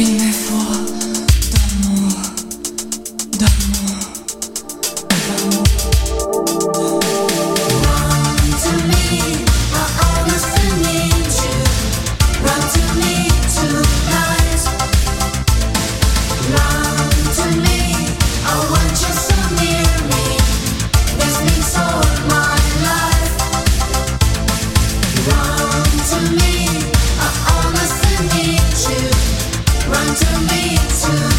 you me for need to